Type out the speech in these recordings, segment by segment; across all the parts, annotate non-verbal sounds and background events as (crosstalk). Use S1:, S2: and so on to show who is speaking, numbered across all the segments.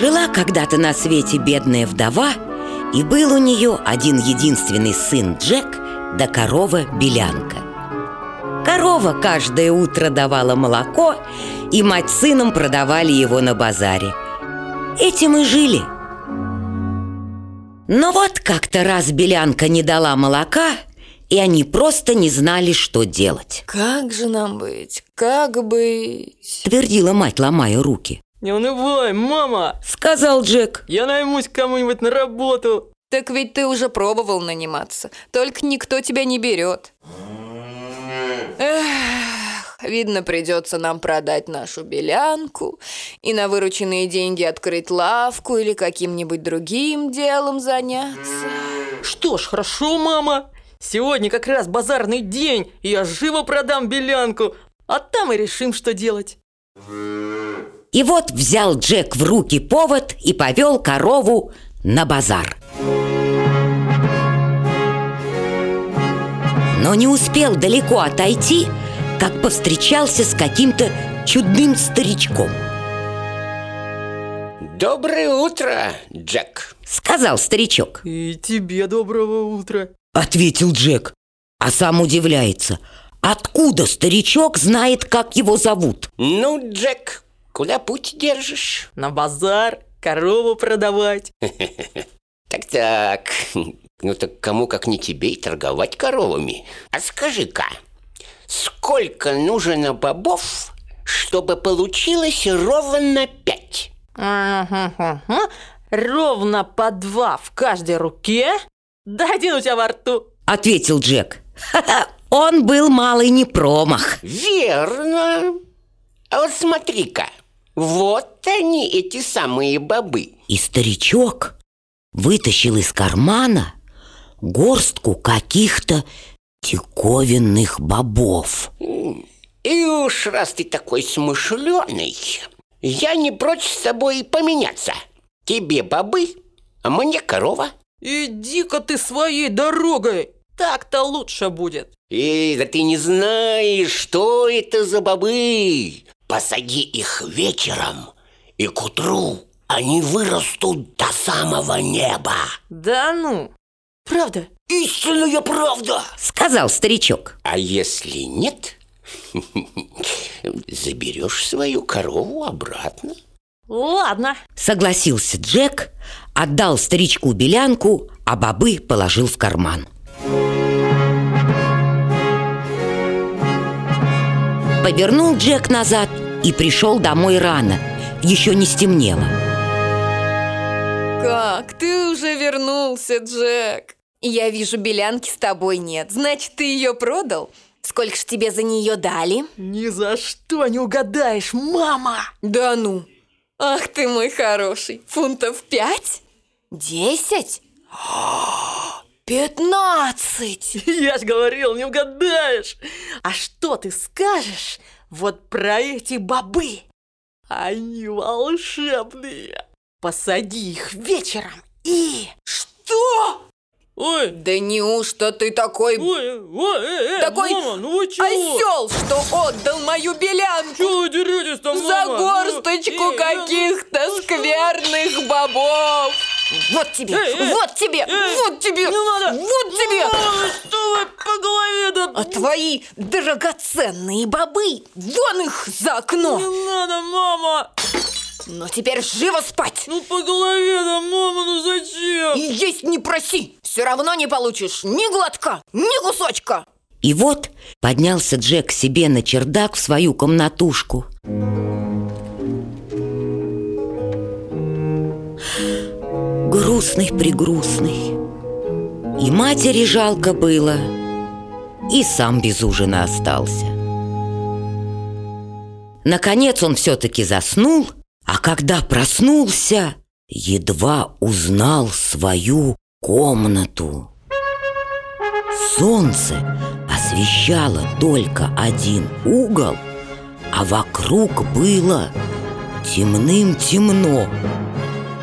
S1: Жила когда-то на свете бедная вдова, и был у нее один единственный сын Джек, да корова Белянка. Корова каждое утро давала молоко, и мать с сыном продавали его на базаре. Этим и жили. Но вот как-то раз Белянка не дала молока, и они просто не знали, что делать.
S2: «Как же нам быть? Как быть?»
S1: – твердила мать, ломая руки.
S3: Не унывай, мама!»
S1: – сказал Джек.
S3: «Я наймусь кому-нибудь на работу!»
S2: «Так ведь ты уже пробовал наниматься, только никто тебя не берет». Эх, видно, придется нам продать нашу белянку и на вырученные деньги открыть лавку или каким-нибудь другим делом заняться.
S3: Что ж, хорошо, мама. Сегодня как раз базарный день, и я живо продам белянку, а там и решим, что делать.
S1: И вот взял Джек в руки повод и повел корову на базар. Но не успел далеко отойти, как повстречался с каким-то чудным старичком.
S4: Доброе утро, Джек,
S1: сказал старичок.
S3: И тебе доброго утра,
S1: ответил Джек, а сам удивляется. Откуда старичок знает, как его зовут?
S4: Ну, Джек, Куда путь держишь?
S3: На базар, корову продавать. (laughs)
S4: Так-так, ну так кому как не тебе и торговать коровами. А скажи-ка, сколько нужно бобов, чтобы получилось ровно пять?
S3: Ровно по два в каждой руке? Да один у тебя во рту.
S1: Ответил Джек. Он был малый не промах.
S4: Верно. А вот смотри-ка, вот они, эти самые бобы.
S1: И старичок вытащил из кармана горстку каких-то диковинных бобов.
S4: И уж раз ты такой смышленый, я не прочь с тобой поменяться. Тебе бобы, а мне корова.
S3: Иди-ка ты своей дорогой, так-то лучше будет.
S4: Эй, да ты не знаешь, что это за бобы. Посади их вечером, и к утру они вырастут до самого неба.
S3: Да ну? Правда?
S4: Истинная правда!
S1: Сказал старичок.
S4: А если нет, (laughs) заберешь свою корову обратно.
S3: Ладно.
S1: Согласился Джек, отдал старичку белянку, а бобы положил в карман. Повернул Джек назад и пришел домой рано. Еще не стемнело.
S2: Как? Ты уже вернулся, Джек. Я вижу, белянки с тобой нет. Значит, ты ее продал? Сколько ж тебе за нее дали?
S3: Ни за что не угадаешь, мама!
S2: Да ну! Ах ты мой хороший! Фунтов пять? Десять? А, «Пятнадцать!» (laughs)
S3: «Я ж говорил, не угадаешь! А что ты скажешь вот про эти бобы? Они волшебные! Посади их вечером и...»
S2: «Что?»
S3: Ой.
S2: Да неужто ты такой...
S3: Ой, ой, э, э,
S2: такой
S3: мама, ну вы чего?
S2: осел, что отдал мою белянку?
S3: Чего вы деретесь-то, мама?
S2: За горсточку
S3: э, э, э
S2: каких-то
S3: э,
S2: скверных что? бобов. Вот тебе,
S3: э, э
S2: вот э, тебе,
S3: э,
S2: вот тебе,
S3: не надо.
S2: вот тебе.
S3: Мама, что вы по голове да?
S2: А твои драгоценные бобы, вон их за окно.
S3: Не надо, мама.
S2: Но теперь живо спать!
S3: Ну, по голове-то, мама, ну, ну зачем?
S2: И есть не проси! Все равно не получишь ни глотка, ни кусочка!
S1: И вот поднялся Джек себе на чердак в свою комнатушку. Грустный-пригрустный. И матери жалко было, и сам без ужина остался. Наконец он все-таки заснул – а когда проснулся, едва узнал свою комнату. Солнце освещало только один угол, а вокруг было темным-темно.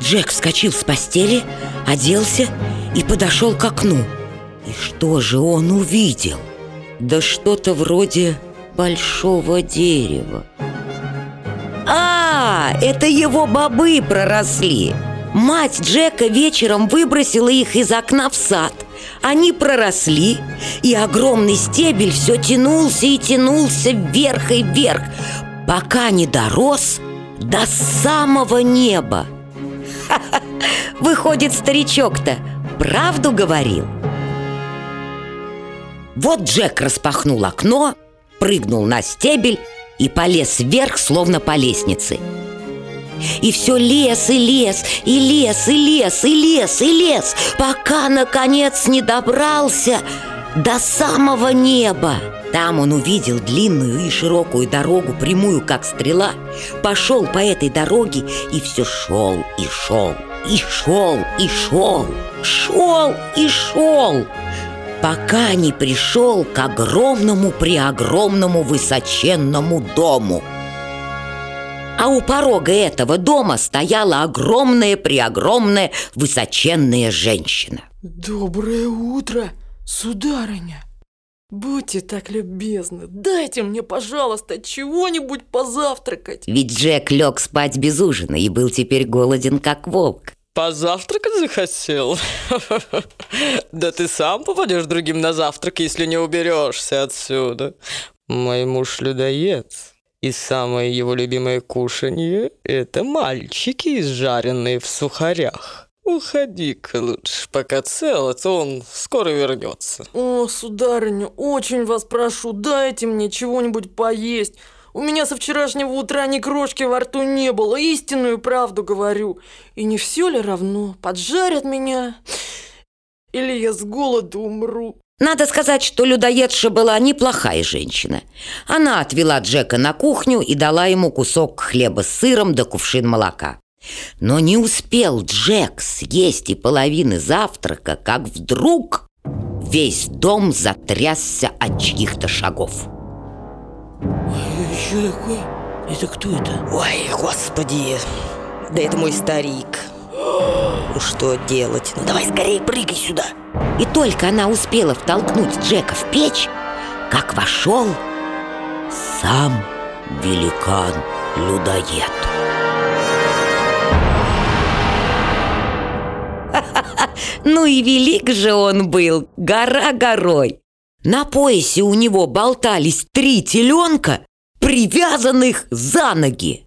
S1: Джек вскочил с постели, оделся и подошел к окну. И что же он увидел? Да что-то вроде большого дерева. Это его бобы проросли. Мать Джека вечером выбросила их из окна в сад. Они проросли, и огромный стебель все тянулся и тянулся вверх и вверх, пока не дорос до самого неба. Ха-ха, (laughs) выходит, старичок-то правду говорил. Вот Джек распахнул окно, прыгнул на стебель и полез вверх, словно по лестнице – и все лес, и лес, и лес, и лес, и лес, и лес, пока, наконец, не добрался до самого неба. Там он увидел длинную и широкую дорогу, прямую как стрела, пошел по этой дороге и все шел и шел, и шел и шел, шел и шел, пока не пришел к огромному-преогромному высоченному дому – а у порога этого дома стояла огромная-преогромная высоченная женщина.
S3: Доброе утро, сударыня. Будьте так любезны, дайте мне, пожалуйста, чего-нибудь позавтракать.
S1: Ведь Джек лег спать без ужина и был теперь голоден, как волк.
S5: Позавтракать захотел? (laughs) Да ты сам попадешь другим на завтрак, если не уберешься отсюда. Мой муж людоед. И самое его любимое кушанье – это мальчики, изжаренные в сухарях. Уходи-ка лучше, пока цел, а то он скоро вернется.
S3: О, сударыня, очень вас прошу, дайте мне чего-нибудь поесть. У меня со вчерашнего утра ни крошки во рту не было, истинную правду говорю. И не все ли равно, поджарят меня, или я с голоду умру.
S1: Надо сказать, что людоедша была неплохая женщина. Она отвела Джека на кухню и дала ему кусок хлеба с сыром да кувшин молока. Но не успел Джек съесть и половины завтрака, как вдруг весь дом затрясся от чьих-то шагов.
S3: Ой, что такое? Это кто это?
S6: Ой, господи, да это мой старик. Ну что делать? Ну давай скорее прыгай сюда.
S1: И только она успела втолкнуть Джека в печь Как вошел сам великан-людоед (laughs) Ну и велик же он был, гора горой. На поясе у него болтались три теленка, привязанных за ноги.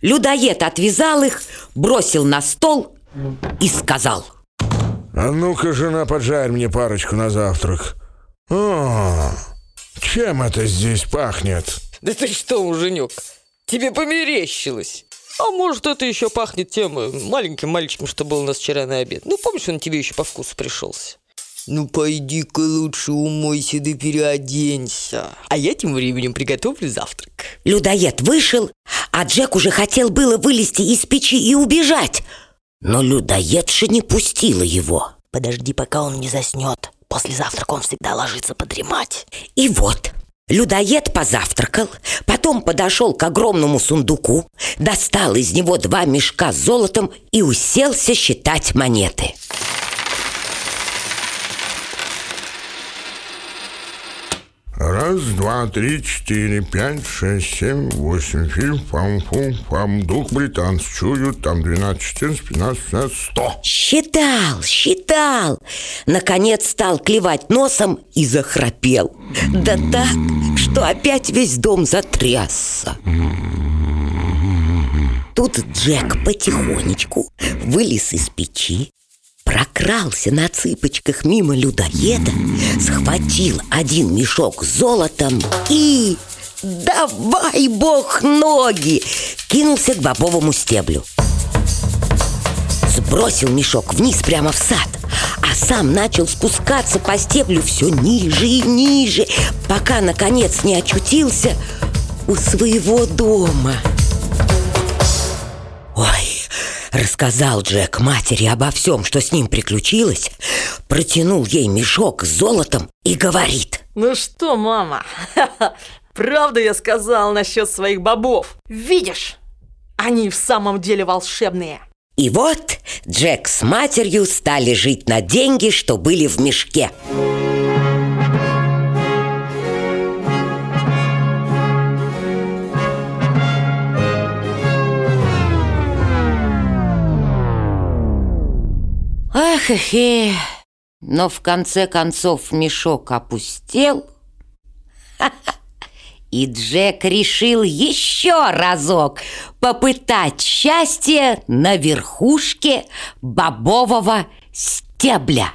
S1: Людоед отвязал их, бросил на стол и сказал.
S7: А ну-ка, жена, поджарь мне парочку на завтрак. О, чем это здесь пахнет?
S5: Да ты что, муженек, тебе померещилось. А может, это еще пахнет тем э, маленьким мальчиком, что был у нас вчера на обед. Ну, помнишь, он тебе еще по вкусу пришелся? Ну, пойди-ка лучше умойся да переоденься. А я тем временем приготовлю завтрак.
S1: Людоед вышел, а Джек уже хотел было вылезти из печи и убежать – но людоедша не пустила его.
S6: Подожди, пока он не заснет. После завтрака он всегда ложится подремать.
S1: И вот, людоед позавтракал, потом подошел к огромному сундуку, достал из него два мешка с золотом и уселся считать монеты.
S7: Раз, два, три, четыре, пять, шесть, семь, восемь. Фильм фам фум фам дух британц. Чую, там 12, 14, 15, 16, 100.
S1: Считал, считал. Наконец стал клевать носом и захрапел. Да так, что опять весь дом затрясся. Тут Джек потихонечку вылез из печи, прокрался на цыпочках мимо людоеда, схватил один мешок с золотом и... Давай, бог, ноги! Кинулся к бобовому стеблю. Сбросил мешок вниз прямо в сад, а сам начал спускаться по стеблю все ниже и ниже, пока, наконец, не очутился у своего дома. Ой, Рассказал Джек матери обо всем, что с ним приключилось, протянул ей мешок с золотом и говорит.
S3: Ну что, мама, (laughs) правда я сказал насчет своих бобов? Видишь, они в самом деле волшебные.
S1: И вот Джек с матерью стали жить на деньги, что были в мешке. Музыка хе-хе. Но в конце концов мешок опустел. (laughs) И Джек решил еще разок попытать счастье на верхушке бобового стебля.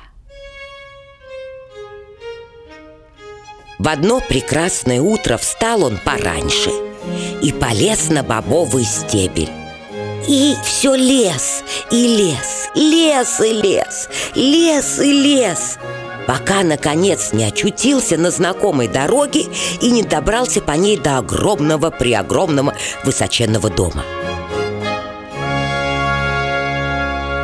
S1: В одно прекрасное утро встал он пораньше и полез на бобовый стебель. И все лес, и лес, лес и лес, лес и лес пока, наконец, не очутился на знакомой дороге и не добрался по ней до огромного, преогромного, высоченного дома.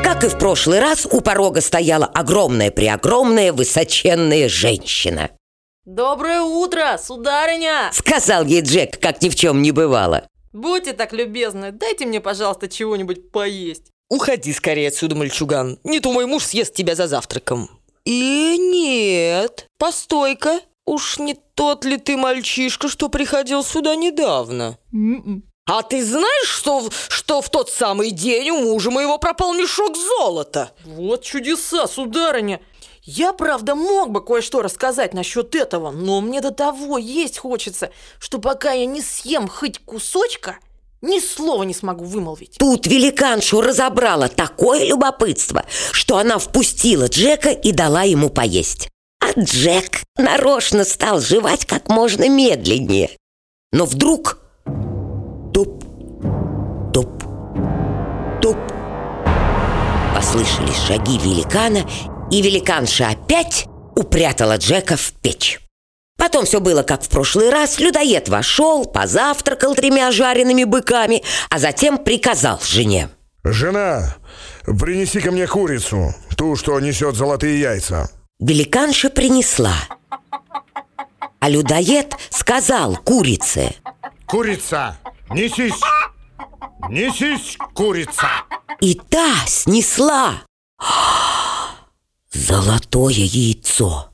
S1: Как и в прошлый раз, у порога стояла огромная, преогромная, высоченная женщина.
S3: «Доброе утро, сударыня!»
S1: — сказал ей Джек, как ни в чем не бывало.
S3: Будьте так любезны, дайте мне, пожалуйста, чего-нибудь поесть.
S6: Уходи скорее отсюда, мальчуган. Не то мой муж съест тебя за завтраком. И нет, постой-ка. Уж не тот ли ты мальчишка, что приходил сюда недавно? Mm -mm. А ты знаешь, что, что в тот самый день у мужа моего пропал мешок золота?
S3: Вот чудеса, сударыня! Я, правда, мог бы кое-что рассказать насчет этого, но мне до того есть хочется, что пока я не съем хоть кусочка, ни слова не смогу вымолвить.
S1: Тут великаншу разобрала такое любопытство, что она впустила Джека и дала ему поесть. А Джек нарочно стал жевать как можно медленнее. Но вдруг Туп, туп, туп. Послышались шаги великана, и великанша опять упрятала Джека в печь. Потом все было, как в прошлый раз. Людоед вошел, позавтракал тремя жареными быками, а затем приказал жене.
S7: «Жена, принеси ко мне курицу, ту, что несет золотые яйца».
S1: Великанша принесла. А людоед сказал курице.
S7: «Курица, Несись! Несись, курица!
S1: И та снесла золотое яйцо.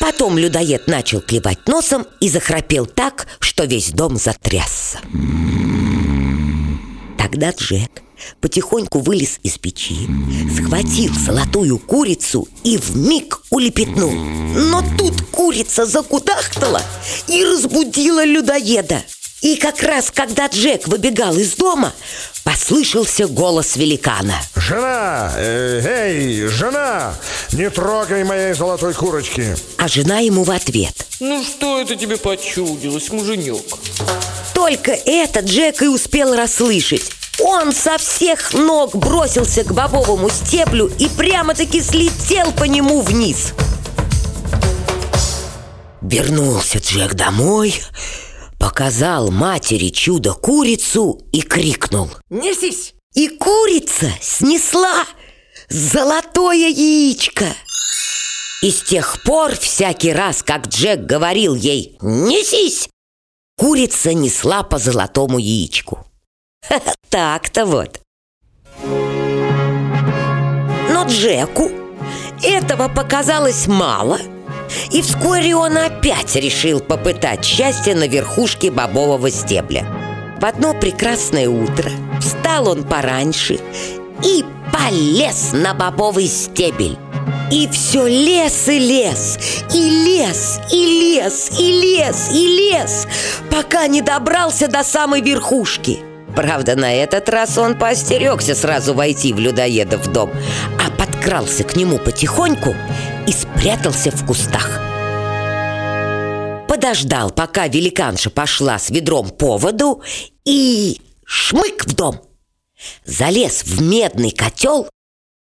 S1: Потом людоед начал клевать носом и захрапел так, что весь дом затрясся. Тогда Джек потихоньку вылез из печи, схватил золотую курицу и в миг улепетнул. Но тут курица закудахтала и разбудила людоеда. И как раз, когда Джек выбегал из дома, послышался голос великана.
S7: «Жена! Э, эй, жена! Не трогай моей золотой курочки!»
S1: А жена ему в ответ.
S6: «Ну что это тебе почудилось, муженек?»
S1: Только это Джек и успел расслышать. Он со всех ног бросился к бобовому стеблю и прямо-таки слетел по нему вниз. Вернулся Джек домой показал матери чудо-курицу и крикнул.
S3: «Несись!»
S1: И курица снесла золотое яичко. И с тех пор всякий раз, как Джек говорил ей «Несись!», курица несла по золотому яичку. (laughs) Так-то вот. Но Джеку этого показалось мало – и вскоре он опять решил попытать счастье на верхушке бобового стебля. В одно прекрасное утро встал он пораньше и полез на бобовый стебель. И все лес и лес, и лес, и лес, и лес, и лес, пока не добрался до самой верхушки. Правда, на этот раз он поостерегся сразу войти в людоеда в дом, а подкрался к нему потихоньку и спрятался в кустах. Подождал, пока великанша пошла с ведром по воду и шмык в дом. Залез в медный котел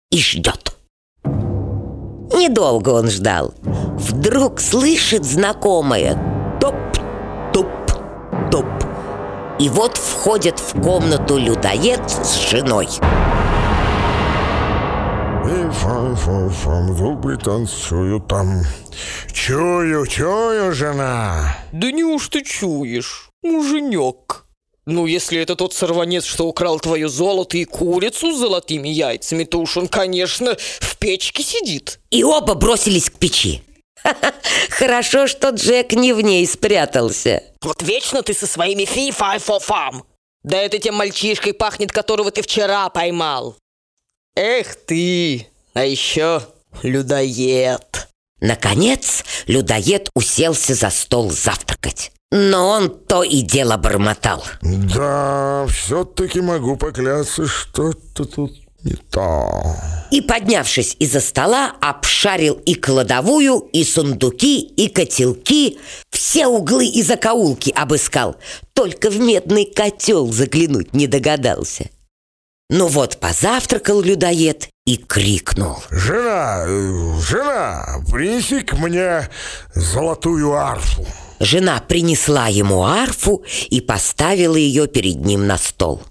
S1: и ждет. Недолго он ждал. Вдруг слышит знакомое И вот входит в комнату людоед с женой.
S7: Фам-фам-фам, зубы танцую там. Чую, чую, жена.
S6: Да неужто чуешь, муженек? Ну, если это тот сорванец, что украл твое золото и курицу с золотыми яйцами, то уж он, конечно, в печке сидит.
S1: И оба бросились к печи. (laughs) Хорошо, что Джек не в ней спрятался.
S6: Вот вечно ты со своими фи и фо Да это тем мальчишкой пахнет, которого ты вчера поймал. Эх ты, а еще людоед.
S1: Наконец, людоед уселся за стол завтракать. Но он то и дело бормотал.
S7: Да, все-таки могу поклясться, что-то тут не то.
S1: И, поднявшись из-за стола, обшарил и кладовую, и сундуки, и котелки. Все углы и закоулки обыскал. Только в медный котел заглянуть не догадался. Ну вот, позавтракал людоед и крикнул.
S7: «Жена, жена, принеси к мне золотую арфу!»
S1: Жена принесла ему арфу и поставила ее перед ним на стол.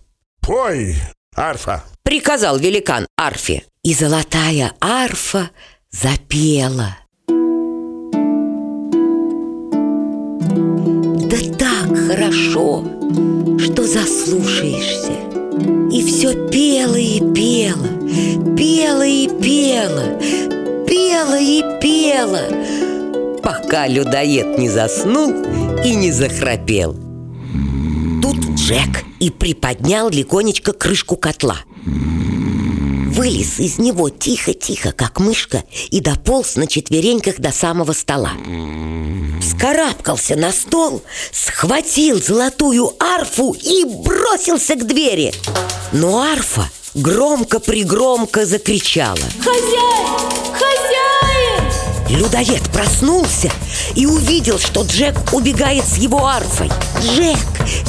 S7: «Пой, арфа!»
S1: приказал великан арфе. И золотая арфа запела. Да так хорошо, что заслушаешься. И все пело и пело, пело и пело, пело и пело, пока людоед не заснул и не захрапел. Тут Джек и приподнял легонечко крышку котла – Вылез из него тихо-тихо, как мышка, и дополз на четвереньках до самого стола. Вскарабкался на стол, схватил золотую арфу и бросился к двери. Но арфа громко-пригромко закричала.
S2: «Хозяин! Хозяин!»
S1: Людоед проснулся и увидел, что Джек убегает с его арфой. Джек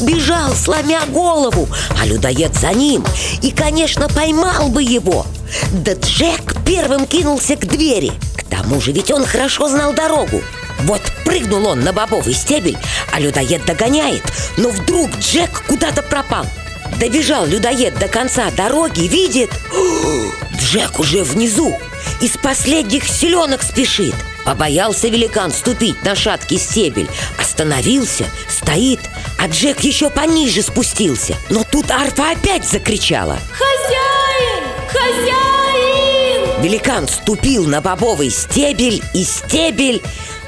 S1: бежал, сломя голову, а людоед за ним. И, конечно, поймал бы его. Да Джек первым кинулся к двери. К тому же ведь он хорошо знал дорогу. Вот прыгнул он на бобовый стебель, а людоед догоняет. Но вдруг Джек куда-то пропал. Добежал людоед до конца дороги, видит... Джек уже внизу. Из последних селенок спешит. Побоялся великан ступить на шаткий стебель. Остановился, стоит, а Джек еще пониже спустился. Но тут арфа опять закричала.
S2: «Хозяин! Хозяин!»
S1: Великан ступил на бобовый стебель, и стебель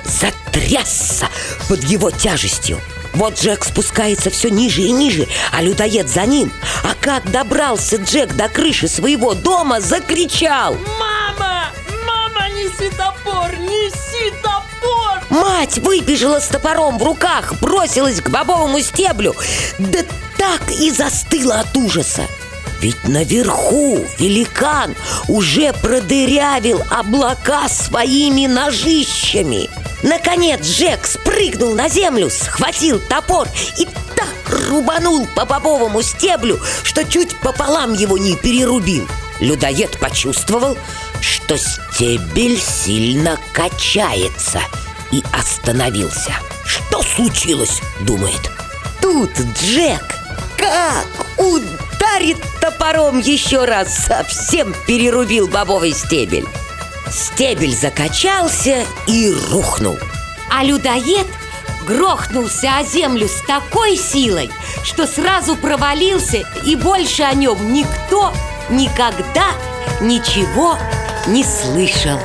S1: затрясся под его тяжестью. Вот Джек спускается все ниже и ниже, а людоед за ним. А как добрался Джек до крыши своего дома, закричал.
S3: Мама! Мама, неси топор! Неси топор!
S1: Мать выбежала с топором в руках, бросилась к бобовому стеблю. Да так и застыла от ужаса. Ведь наверху великан уже продырявил облака своими ножищами. Наконец Джек спрыгнул на землю, схватил топор и так рубанул по бобовому стеблю, что чуть пополам его не перерубил. Людоед почувствовал, что стебель сильно качается и остановился. «Что случилось?» – думает. Тут Джек как ударит топором еще раз, совсем перерубил бобовый стебель. Стебель закачался и рухнул. А людоед грохнулся о землю с такой силой, что сразу провалился И больше о нем никто никогда ничего не слышал.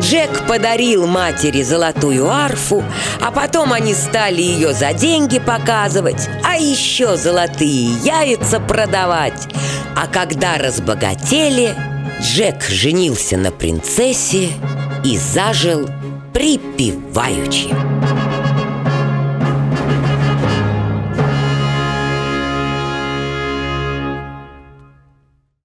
S1: Джек подарил матери золотую арфу, а потом они стали ее за деньги показывать, а еще золотые яйца продавать. А когда разбогатели, Джек женился на принцессе и зажил припеваючи.